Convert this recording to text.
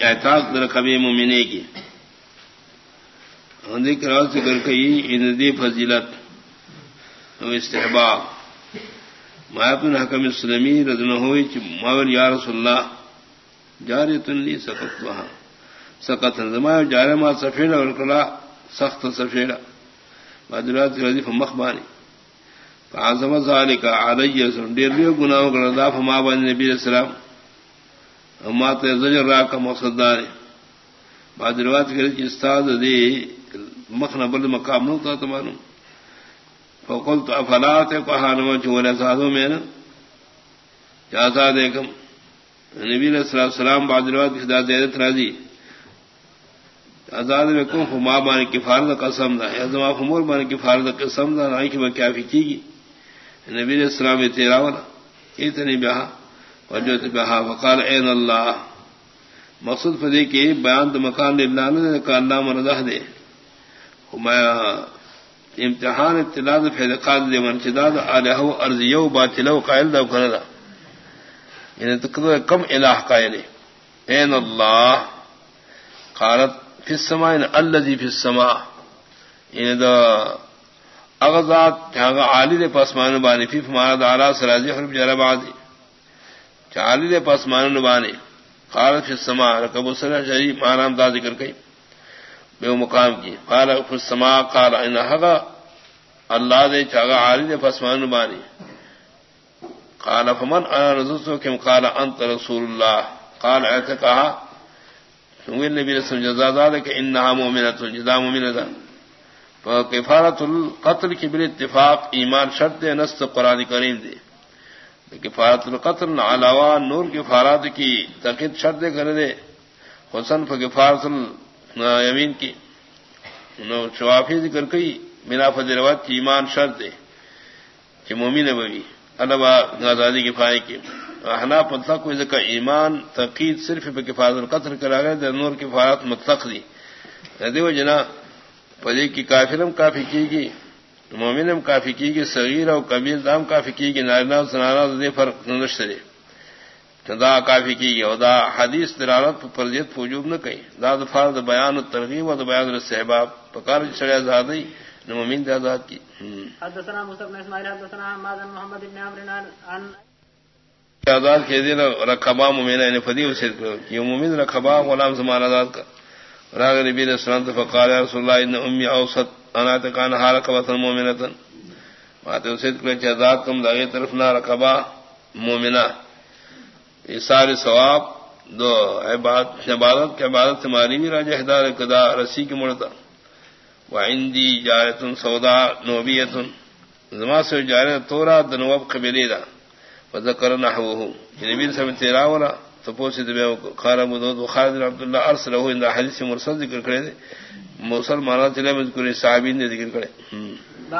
احتاط در ممنے کی۔ ذکر ذکر کئی اندی فضیلت استحباب۔ مایت الحکم اسلمی ردن ہوئی ماور یا رسول اللہ تنلی سقط وہاں سقط زما جارے ما سفیڑ اور کلا سخت سفیڑ بادرات رضی فمخ بانی فعظم ذلك علی ډیر ډیر ګناو کړه دا فما باندې نبی رسول الله زجر را کا مقصد دار بعد روایت کړي چې استاد دې مخنه بل مقام نو ته تمانو فقلت افلا ته کو حالو چې ولا سادو مې نه جازا دیکم نبی رسول الله سلام بعد روایت کې دا زیادت راځي. آزاد میں کو فما بان کی فارد قسم دا یا زما فمور بان کی فارد قسم دا نہ کہ میں کیا فکی گی نبی علیہ السلام تیرا والا اتنی بہا وجوت بہا وقال این اللہ۔ مقصود فدی کی بیان تو مکان اللہ نے کہا اللہ مرضہ دے۔ میں امتحان اطلاع فیض قاد دے من چداد آلہ ارضیو باطلو قائل دا کرنا یعنی تقدر کم الہ قائل این یعنی۔ اللہ قالت فی السماء یعنی ان الذي فی السماء۔ یعنی دا اغزاد یعنی عالی دے پاسمان بانی، فی فمارا دارا سراجی حرب جرا بازی عالی دے پاسمان بانی قال فی السماء، رکب سر شریف مانام دا ذکر کئی، بے مقام کی، قال فی السماء، قال ان حقا، اللہ دے چاگا عالی دے پاسمان بانی قال فمن انا رزوسو قال انت رسول اللہ۔ قال ایسے کہا نبی رسول جزا داد کہ انہا مومنت، جزا مومنت۔ کفارت القتل کی بل اتفاق، ایمان شرط نست قرآن کریم دے۔ کفارت القتل علاوہ نور کفارات کی تقید شرط کر دے۔ حسن فکفارت یمین کی۔ شوافی ذکر کئی بنا فضروت کی ایمان شرط دے کہ مومن بوی البا آزادی کی فائے کی۔ ہنا مطلق کو ذکر ایمان تقید صرف کفارت القتل کرا گئے نور کفارت مطلق دی۔ دیو جنا پدے کی کافرم کافی کی گی مومنم کافی کی گی صغیر اور کبیر دام کافی کی گی نارنا سنانا دے فرق نشترے دا کافی کی گی اور دا حدیث دلالت فرضیت فوجوب نہ کہیں دا دفار دا بیان ترغیب اور بیان صحباب پکار چڑے آزاد مومن دے آزاد کی آزاد کے دن رقبا مومن فدی اسے مومن رقبا غلام زمان آزاد کا راغ نبی نے سنت فقال رسول اللہ ان امی اوسط انا تکان حالک وطن مومنتن ماتے اسید کلے چہزاد کم داغی طرف نہ رکبا مومنہ۔ اسار ثواب دو عبادت عبادت کے عبادت سے ماری بھی راجہ ہدار کدا رسی کی مڑتا۔ وعندی جارتن سودا نوبیتن۔ زما سے جارت تورا دنوب قبلی دا۔ وذکر نحوه نبی یعنی صلی اللہ علیہ وسلم تپوسی دبے قال ابو داود خالد عبد الله ارسله ان حدیث مرسل ذکر کرے چلے مذکور صحابین نے ذکر کرے۔